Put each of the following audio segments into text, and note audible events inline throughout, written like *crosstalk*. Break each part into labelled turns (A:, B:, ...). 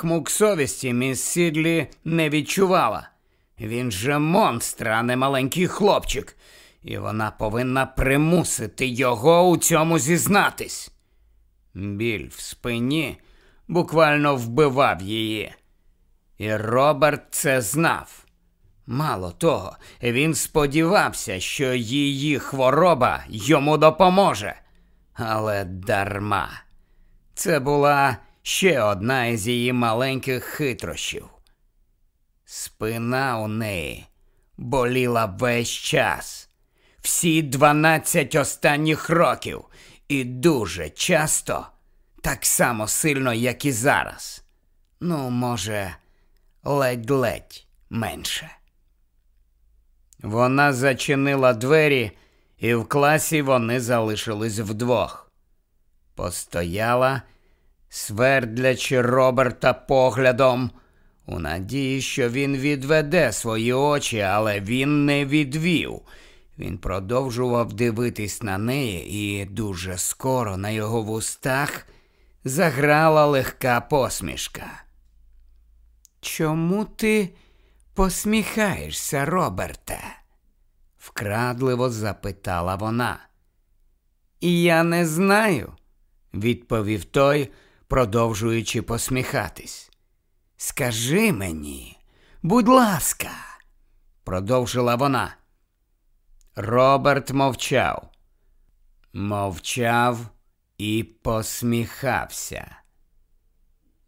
A: Кмук совісті міс Сідлі не відчувала. Він же монстр, а не маленький хлопчик, і вона повинна примусити його у цьому зізнатись. Біль в спині буквально вбивав її. І Роберт це знав. Мало того, він сподівався, що її хвороба йому допоможе. Але дарма. Це була ще одна із її маленьких хитрощів. Спина у неї боліла весь час, всі дванадцять останніх років, і дуже часто, так само сильно, як і зараз. Ну, може, ледь-ледь менше. Вона зачинила двері, і в класі вони залишились вдвох. Постояла, свердлячи Роберта поглядом, у надії, що він відведе свої очі, але він не відвів. Він продовжував дивитись на неї, і дуже скоро на його вустах заграла легка посмішка. Чому ти посміхаєшся, Роберте? вкрадливо запитала вона. Я не знаю, відповів той, продовжуючи посміхатись. Скажи мені, будь ласка, продовжила вона. Роберт мовчав, мовчав і посміхався.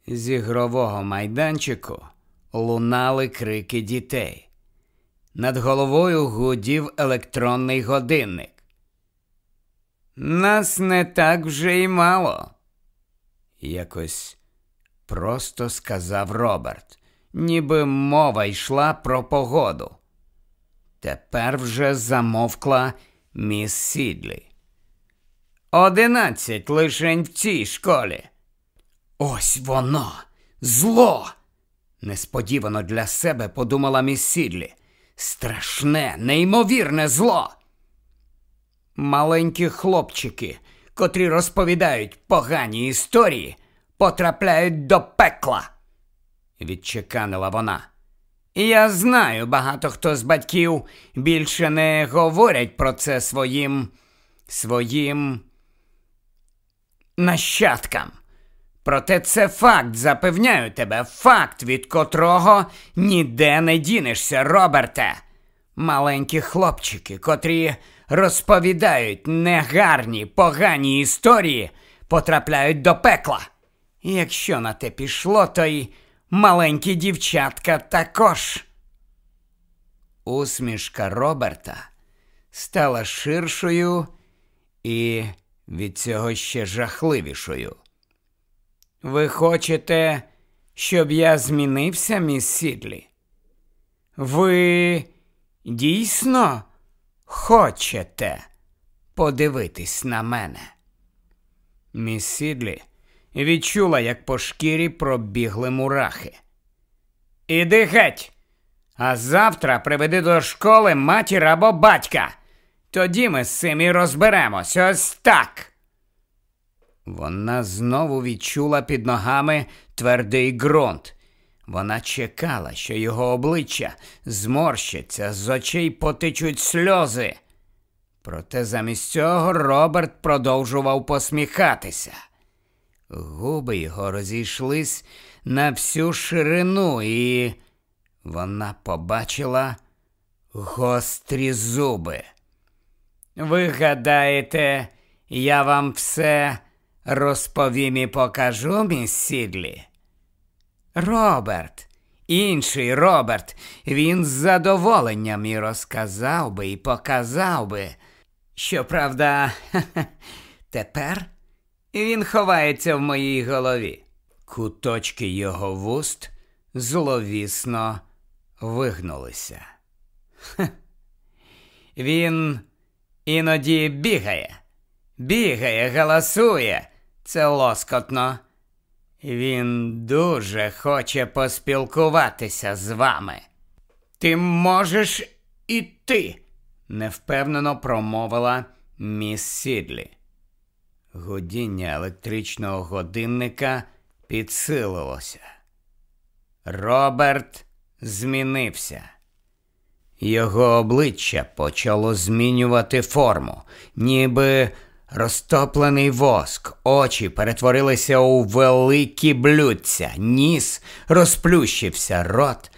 A: З ігрового майданчику лунали крики дітей. Над головою гудів електронний годинник. Нас не так вже й мало. Якось просто сказав Роберт, ніби мова йшла про погоду. Тепер вже замовкла міс Сідлі. Одинадцять лишень в цій школі. Ось воно, зло. Несподівано для себе подумала міс Сідлі. Страшне, неймовірне зло. Маленькі хлопчики, котрі розповідають погані історії, потрапляють до пекла, відчеканила вона. Я знаю, багато хто з батьків більше не говорять про це своїм своїм нащадкам. Проте це факт, запевняю тебе, факт, від котрого ніде не дінешся, Роберте. Маленькі хлопчики, котрі розповідають негарні, погані історії, потрапляють до пекла. Якщо на те пішло, то й маленькі дівчатка також. Усмішка Роберта стала ширшою і від цього ще жахливішою. Ви хочете, щоб я змінився, міс Сідлі? Ви дійсно хочете подивитись на мене? Міс Сідлі відчула, як по шкірі пробігли мурахи. Іди геть, а завтра приведи до школи матір або батька. Тоді ми з цим і розберемось ось так. Вона знову відчула під ногами твердий ґрунт. Вона чекала, що його обличчя зморщиться, з очей потичуть сльози. Проте замість цього Роберт продовжував посміхатися. Губи його розійшлись на всю ширину, і вона побачила гострі зуби. Ви гадаєте, я вам все розповім і покажу, міс Сідлі? Роберт, інший Роберт, він з задоволенням і розказав би і показав би. Щоправда, *laughs* тепер він ховається в моїй голові. Куточки його вуст зловісно вигнулися. Він іноді бігає, бігає, галасує. Це лоскотно. Він дуже хоче поспілкуватися з вами. Ти можеш іти, невпевнено промовила міс Сідлі. Гудіння електричного годинника підсилилося. Роберт змінився. Його обличчя почало змінювати форму, ніби розтоплений воск, очі перетворилися у великі блюдця, ніс розплющився, рот,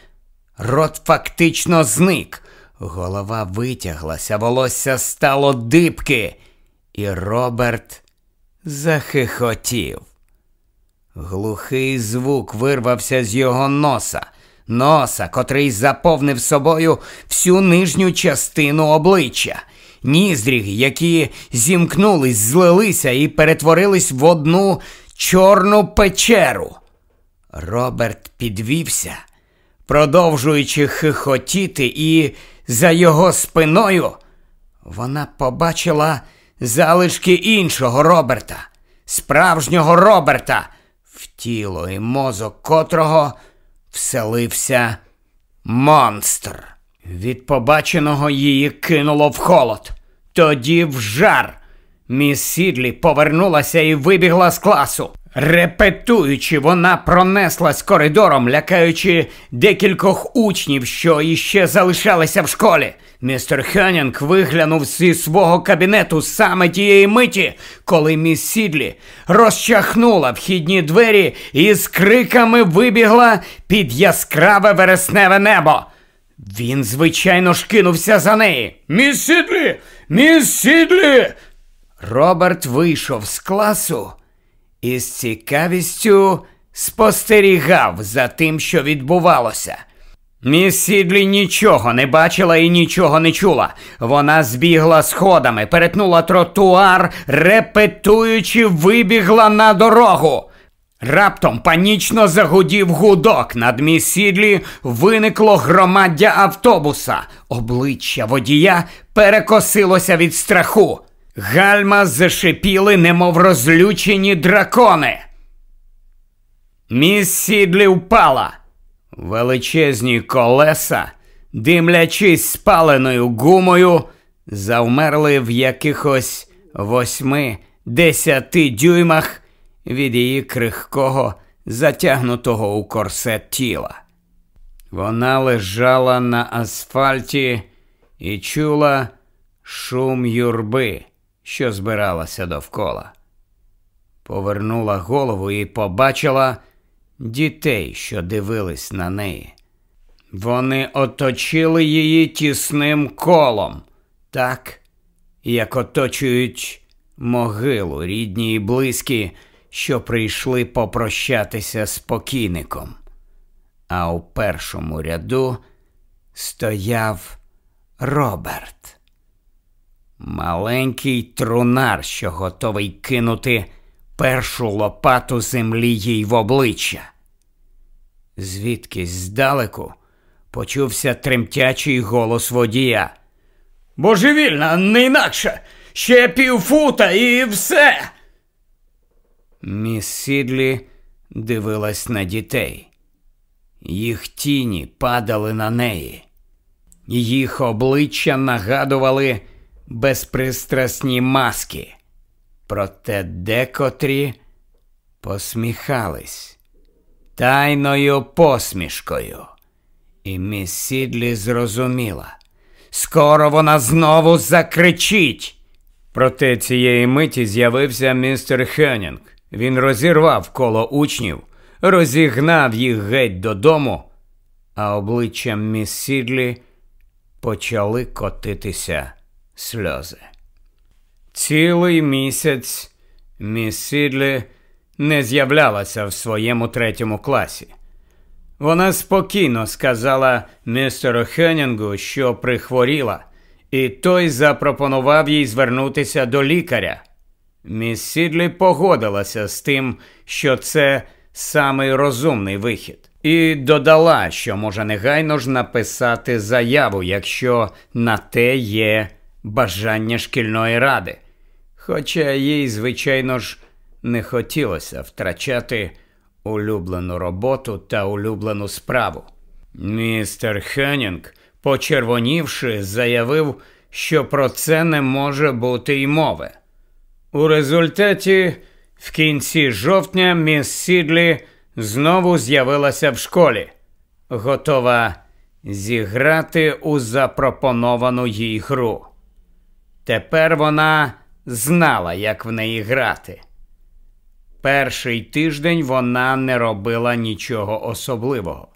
A: рот фактично зник. Голова витяглася, волосся стало дибки, і Роберт захихотів. Глухий звук вирвався з його носа, носа, котрий заповнив собою всю нижню частину обличчя, ніздрі, які зімкнулись, злилися і перетворились в одну чорну печеру. Роберт підвівся, продовжуючи хихотіти, і за його спиною вона побачила залишки іншого Роберта, справжнього Роберта в тіло і мозок котрого вселився монстр. Від побаченого її кинуло в холод, тоді в жар. Міс Сідлі повернулася і вибігла з класу. Репетуючи, вона пронеслась коридором, лякаючи декількох учнів, що іще залишалися в школі. Містер Хеннінг виглянув зі свого кабінету саме тієї миті, коли міс Сідлі розчахнула вхідні двері і з криками вибігла під яскраве вересневе небо. Він, звичайно ж, кинувся за неї. Міс Сідлі! Міс Сідлі! Роберт вийшов з класу і з цікавістю спостерігав за тим, що відбувалося. Міс Сідлі нічого не бачила і нічого не чула. Вона збігла сходами, перетнула тротуар, репетуючи, вибігла на дорогу. Раптом панічно загудів гудок. Над міс Сідлі виникло громаддя автобуса. Обличчя водія перекосилося від страху. Гальма зашипіли, немов розлючені дракони. Міс Сідлі впала. Величезні колеса, димлячись спаленою гумою, завмерли в якихось восьми-десяти дюймах від її крихкого, затягнутого у корсет тіла. Вона лежала на асфальті і чула шум юрби, що збиралася довкола. Повернула голову і побачила дітей, що дивились на неї. Вони оточили її тісним колом, так, як оточують могилу рідні і близькі, що прийшли попрощатися з покійником. А у першому ряду стояв Роберт. Маленький трунар, що готовий кинути першу лопату землі їй в обличчя. Звідкись здалеку почувся тремтячий голос водія. Божевільна, не інакше, ще півфута і все. Міс Сідлі дивилась на дітей. Їх тіні падали на неї, їх обличчя нагадували безпристрасні маски, проте декотрі посміхались тайною посмішкою. І міс Сідлі зрозуміла. Скоро вона знову закричить. Проте цієї миті з'явився містер Хеннінг. Він розірвав коло учнів, розігнав їх геть додому, а обличчям міс Сідлі почали котитися сльози. Цілий місяць міс Сідлі не з'являлася в своєму третьому класі. Вона спокійно сказала містеру Хеннінгу, що прихворіла, і той запропонував їй звернутися до лікаря. Міс Сідлі погодилася з тим, що це самий розумний вихід, і додала, що може негайно ж написати заяву, якщо на те є бажання шкільної ради. Хоча їй, звичайно ж, не хотілося втрачати улюблену роботу та улюблену справу. Містер Хеннінг, почервонівши, заявив, що про це не може бути й мови. У результаті, в кінці жовтня, міс Сідлі знову з'явилася в школі, готова зіграти у запропоновану їй гру. Тепер вона знала, як в неї грати. Перший тиждень вона не робила нічого особливого.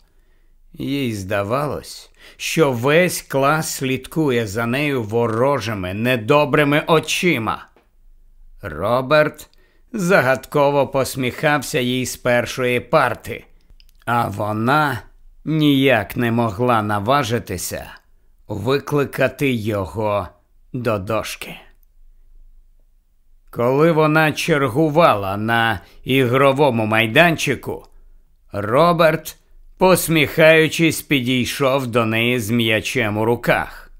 A: Їй здавалось, що весь клас слідкує за нею ворожими, недобрими очима. Роберт загадково посміхався їй з першої парти, а вона ніяк не могла наважитися викликати його до дошки. Коли вона чергувала на ігровому майданчику, Роберт, посміхаючись, підійшов до неї з м'ячем у руках.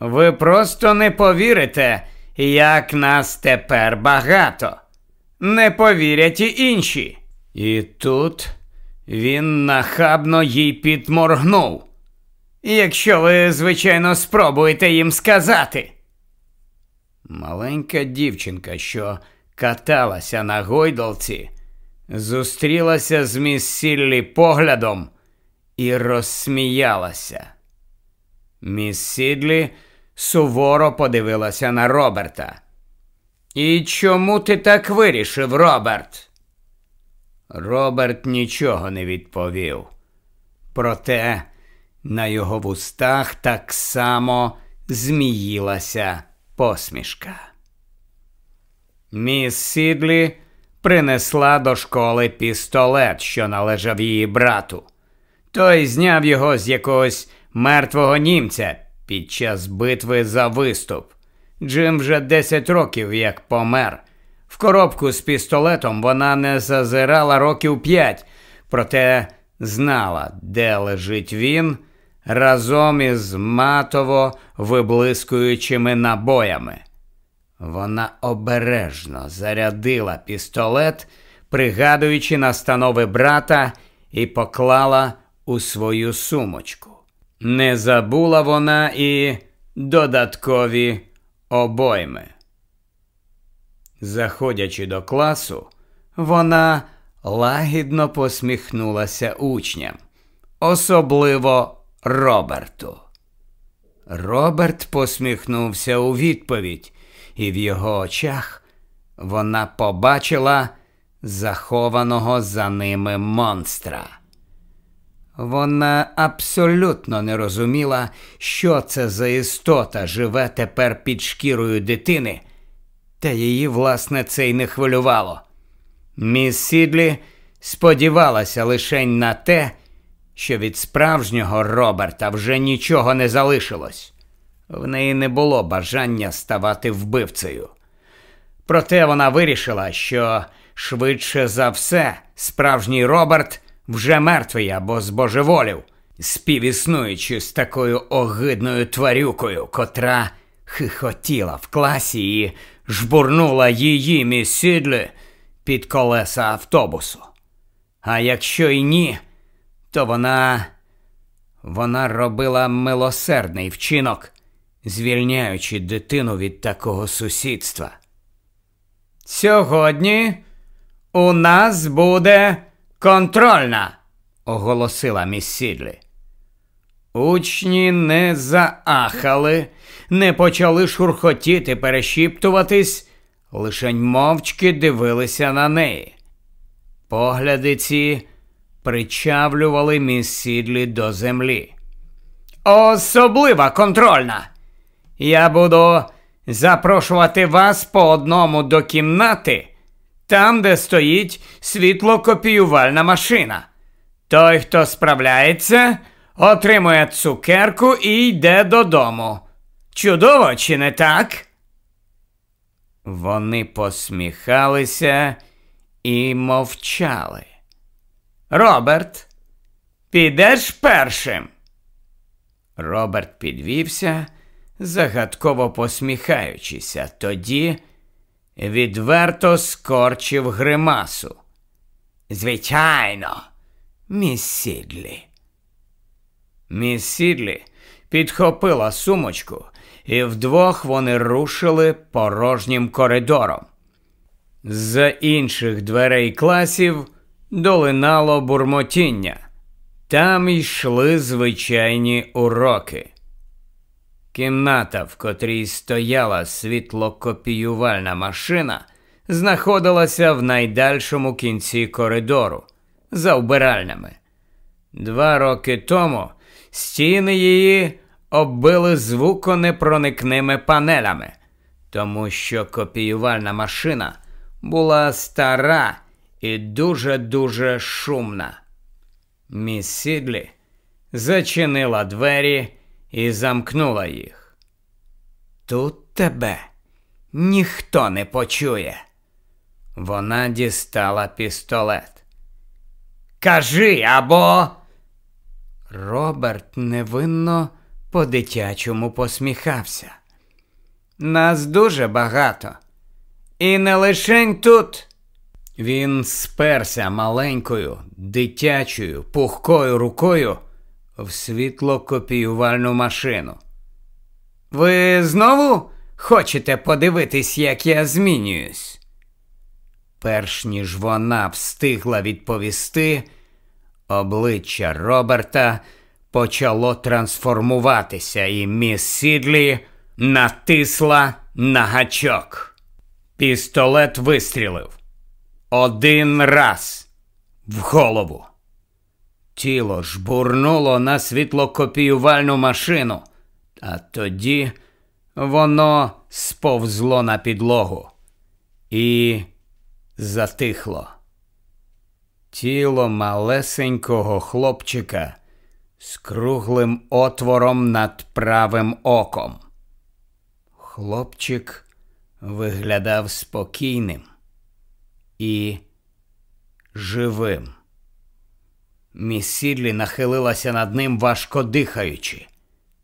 A: Ви просто не повірите, як нас тепер багато. Не повірять і інші. І тут він нахабно їй підморгнув. Якщо ви, звичайно, спробуєте їм сказати. Маленька дівчинка, що каталася на гойдалці, зустрілася з міс Сіллі поглядом і розсміялася. Міс Сідлі суворо подивилася на Роберта. І чому ти так вирішив, Роберт? Роберт нічого не відповів. Проте на його вустах так само зміїлася посмішка. Міс Сідлі принесла до школи пістолет, що належав її брату. Той зняв його з якогось мертвого німця під час битви за виступ. Джим вже 10 років як помер. В коробку з пістолетом вона не зазирала років п'ять, проте знала, де лежить він разом із матово виблискуючими набоями. Вона обережно зарядила пістолет, пригадуючи настанови брата, і поклала у свою сумочку. Не забула вона і додаткові обойми. Заходячи до класу, вона лагідно посміхнулася учням, особливо Роберту. Роберт посміхнувся у відповідь, і в його очах вона побачила захованого за ними монстра. Вона абсолютно не розуміла, що це за істота живе тепер під шкірою дитини, та її, власне, це й не хвилювало. Міс Сідлі сподівалася лише на те, що від справжнього Роберта вже нічого не залишилось. В неї не було бажання ставати вбивцею. Проте вона вирішила, що швидше за все справжній Роберт вже мертвий або збожеволів, співіснуючи з такою огидною тварюкою, котра хихотіла в класі і жбурнула її міс Сідлі під колеса автобусу. А якщо й ні, то вона вона робила милосердний вчинок, звільняючи дитину від такого сусідства. Сьогодні у нас буде контрольна, оголосила міс Сідлі. Учні не заахали, не почали шурхотіти, перешіптуватись, лишень мовчки дивилися на неї. Погляди ці причавлювали міс Сідлі до землі. Особлива контрольна. Я буду запрошувати вас по одному до кімнати, там, де стоїть світлокопіювальна машина. Той, хто справляється, отримує цукерку і йде додому. Чудово, чи не так? Вони посміхалися і мовчали. Роберт, підеш першим. Роберт підвівся, загадково посміхаючися, тоді відверто скорчив гримасу. Звичайно, міс Сідлі. Міс Сідлі підхопила сумочку, і вдвох вони рушили порожнім коридором. З інших дверей класів долинало бурмотіння. Там йшли звичайні уроки. Кімната, в котрій стояла світлокопіювальна машина, знаходилася в найдальшому кінці коридору за вбиральнями. Два роки тому стіни її оббили звуконепроникними панелями, тому що копіювальна машина була стара і дуже-дуже шумна. Міс Сідлі зачинила двері і замкнула їх. Тут тебе ніхто не почує. Вона дістала пістолет. Кажи або. Роберт невинно по-дитячому посміхався. Нас дуже багато. І не лишень тут. Він сперся маленькою, дитячою, пухкою рукою в світлокопіювальну машину. Ви знову хочете подивитись, як я змінююсь? Перш ніж вона встигла відповісти, обличчя Роберта почало трансформуватися, і міс Сідлі натисла на гачок. Пістолет вистрілив один раз в голову. Тіло жбурнуло на світлокопіювальну машину, а тоді воно сповзло на підлогу і затихло. Тіло малесенького хлопчика з круглим отвором над правим оком. Хлопчик виглядав спокійним і живим. Міс Сідлі нахилилася над ним, важко дихаючи.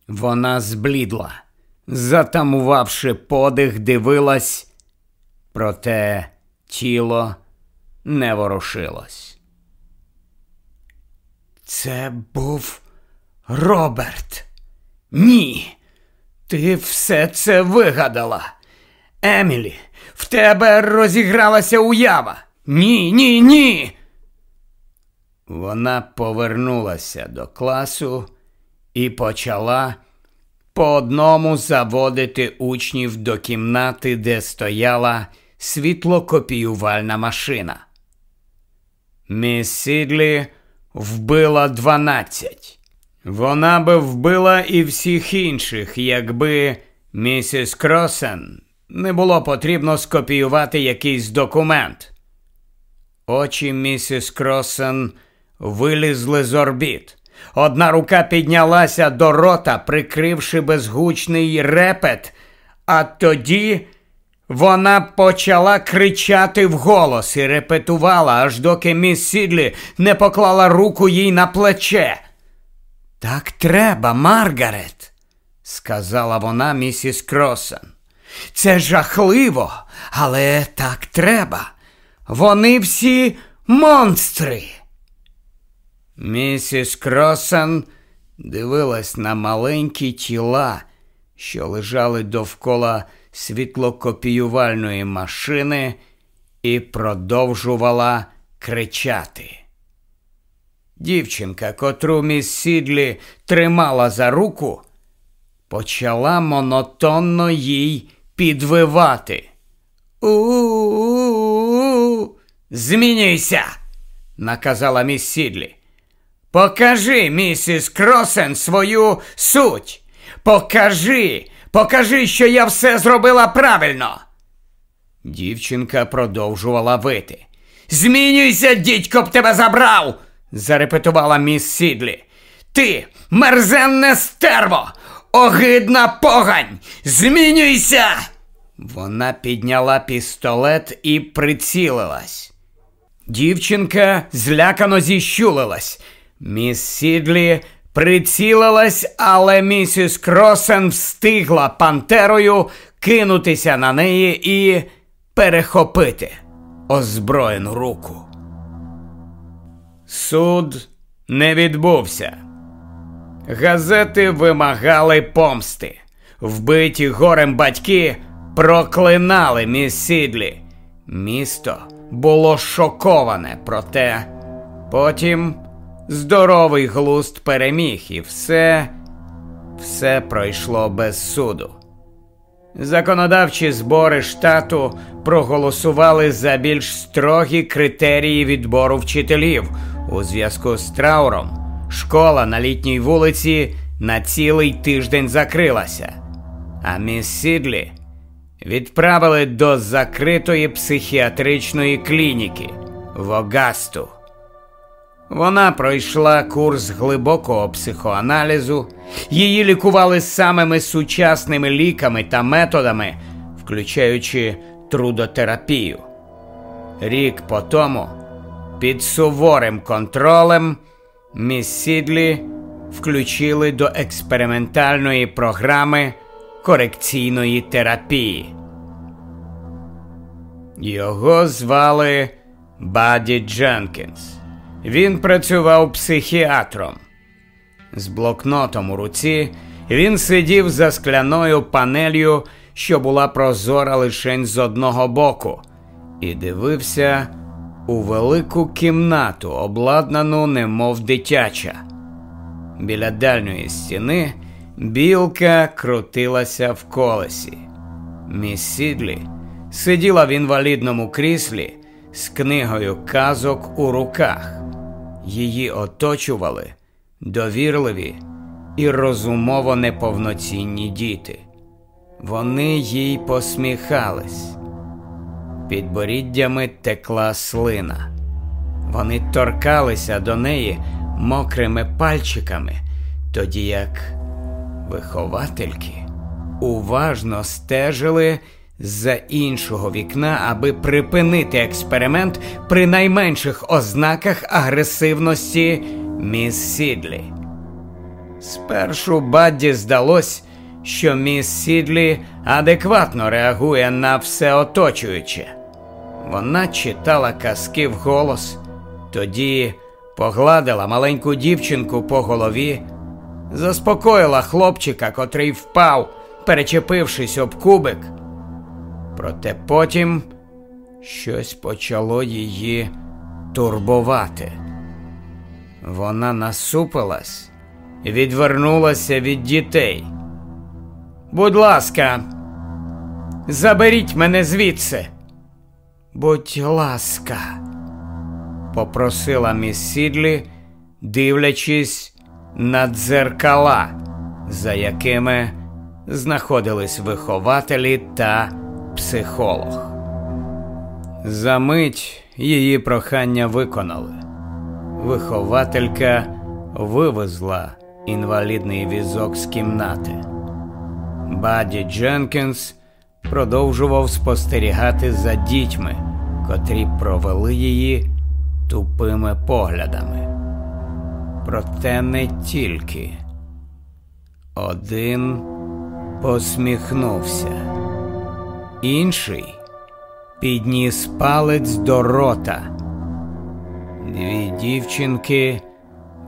A: Вона зблідла, затамувавши подих, дивилась, проте тіло не ворушилось. Це був Роберт. Ні, ти все це вигадала. Емілі, в тебе розігралася уява. Ні, ні, ні. Вона повернулася до класу і почала по одному заводити учнів до кімнати, де стояла світлокопіювальна машина. Міс Сідлі вбила дванадцять. Вона би вбила і всіх інших, якби місіс Кросен не було потрібно скопіювати якийсь документ. Очі місіс Кросен вилізли з орбіт. Одна рука піднялася до рота, прикривши безгучний репет, а тоді вона почала кричати вголос і репетувала, аж доки міс Сідлі не поклала руку їй на плече. Так треба, Маргарет, сказала вона місіс Кросен. Це жахливо, але так треба. Вони всі монстри. Місіс Кросен дивилась на маленькі тіла, що лежали довкола світлокопіювальної машини, і продовжувала кричати. Дівчинка, котру міс Сідлі тримала за руку, почала монотонно їй підвивати. У-у-у. Змінюйся, наказала міс Сідлі. Покажи, місіс Кросен, свою суть. Покажи, покажи, що я все зробила правильно. Дівчинка продовжувала вити. Змінюйся, дідько б тебе забрав, зарепетувала міс Сідлі. Ти мерзенне стерво, огидна погань! Змінюйся! Вона підняла пістолет і прицілилась. Дівчинка злякано зіщулилась. Міс Сідлі прицілилась, але місіс Кросен встигла пантерою кинутися на неї і перехопити озброєну руку. Суд не відбувся. Газети вимагали помсти. Вбиті горем батьки проклинали міс Сідлі. Місто було шоковане, проте Потім здоровий глуст переміг, і все, все пройшло без суду. Законодавчі збори штату проголосували за більш строгі критерії відбору вчителів у зв'язку з трауром. Школа на літній вулиці на цілий тиждень закрилася, а міс Сідлі відправили до закритої психіатричної клініки в Огасту. Вона пройшла курс глибокого психоаналізу, її лікували самими сучасними ліками та методами, включаючи трудотерапію. Рік по тому, під суворим контролем, міс Сідлі включили до експериментальної програми корекційної терапії. Його звали Баді Дженкінс. Він працював психіатром. З блокнотом у руці він сидів за скляною панелью, що була прозора лише з одного боку, і дивився у велику кімнату, обладнану, немов дитяча. Біля дальньої стіни білка крутилася в колесі. Міс Сідлі сиділа в інвалідному кріслі з книгою казок у руках. Її оточували довірливі і розумово неповноцінні діти. Вони їй посміхались. Під боріддями текла слина. Вони торкалися до неї мокрими пальчиками, тоді як виховательки уважно стежили з-за іншого вікна, аби припинити експеримент при найменших ознаках агресивності міс Сідлі. Спершу Бадді здалось, що міс Сідлі адекватно реагує на все оточуюче. Вона читала казки вголос, тоді погладила маленьку дівчинку по голові, заспокоїла хлопчика, котрий впав, перечепившись об кубик. Проте потім щось почало її турбувати. Вона насупилась і відвернулася від дітей. Будь ласка, заберіть мене звідси. Будь ласка, попросила міс Сідлі, дивлячись на дзеркала, за якими знаходились вихователі та психолог. За мить її прохання виконали. Вихователька вивезла інвалідний візок з кімнати. Баді Дженкінс продовжував спостерігати за дітьми, котрі провели її тупими поглядами. Проте не тільки один посміхнувся. Інший підніс палець до рота. Дві дівчинки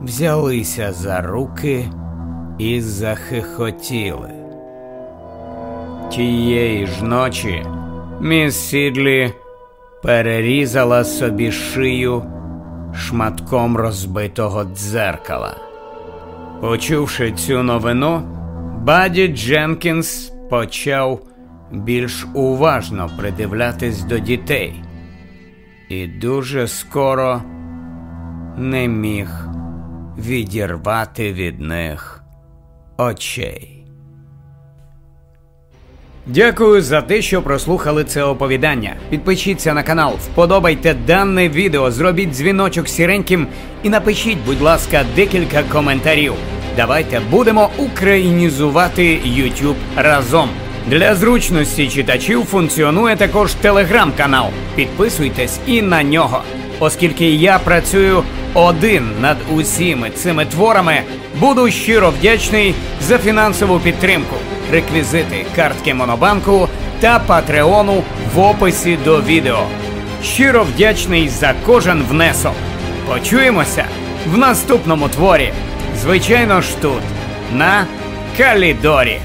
A: взялися за руки і захихотіли. Тієї ж ночі міс Сідлі перерізала собі шию шматком розбитого дзеркала. Почувши цю новину, Баді Дженкінс почав більш уважно придивлятись до дітей, і дуже скоро не міг відірвати від них очей. Дякую за те, що прослухали це оповідання. Підпишіться на канал, вподобайте дане відео, зробіть дзвіночок сіреньким і напишіть, будь ласка, декілька коментарів. Давайте будемо українізувати YouTube разом. Для зручності читачів функціонує також телеграм-канал. Підписуйтесь і на нього. Оскільки я працюю один над усіми цими творами, буду щиро вдячний за фінансову підтримку, реквізити картки Монобанку та Патреону в описі до відео. Щиро вдячний за кожен внесок. Почуємося в наступному творі. Звичайно ж тут, на Калідорі.